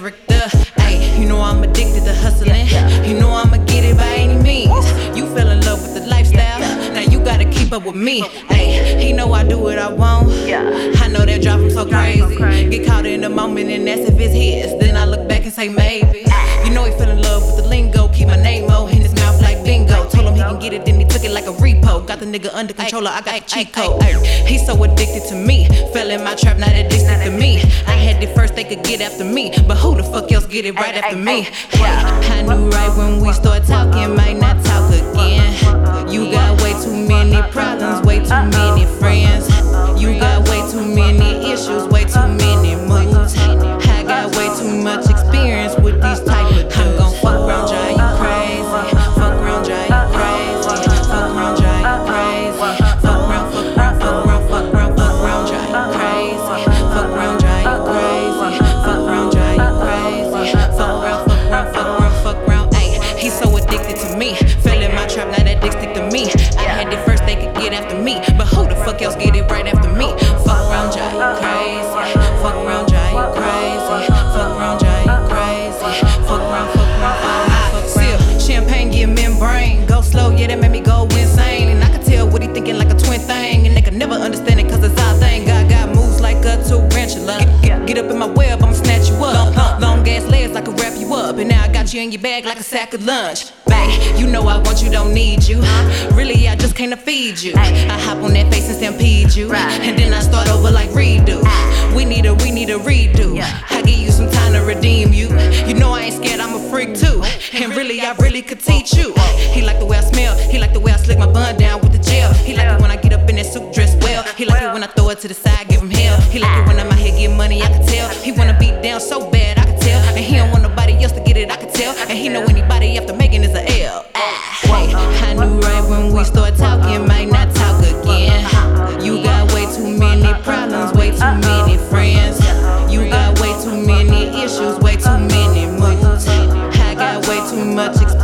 character. Hey, you know I'm addicted to hustling. You know I'ma get it by any means. You fell in love with the lifestyle. Now you gotta keep up with me. Hey, he know I do what I want. I know that drive him so crazy. Get caught in the moment and that's if it's his. Then I look back and say maybe. You know he fell in love with the lingo. Keep my name on in his mouth like bingo. Told him he can get it, then he took it like a repo. Got the nigga under control. I got the cheat code. He's so addicted to me. Fell in my trap, not addicted to me. I had they could get after me. But who the fuck else get it right after me? Hey, I knew right when we start talking, might not talk again. Got you in your bag like a sack of lunch. Babe, you know I want you, don't need you. Really, I just came to feed you. I hop on that face and stampede you. And then I start over like redo. Ah. We need a, we need a redo. I give you some time to redeem you. You know I ain't scared, I'm a freak too. Oh. And really, I really could teach you. Oh. He like the way I smell, he like the way I slick my bun down with the gel. He like it when I get up in that suit dress well. He like it when I throw it to the side, give him hell. He like it when I'm out here getting money, I can tell. He wanna beat down so bad. much experience.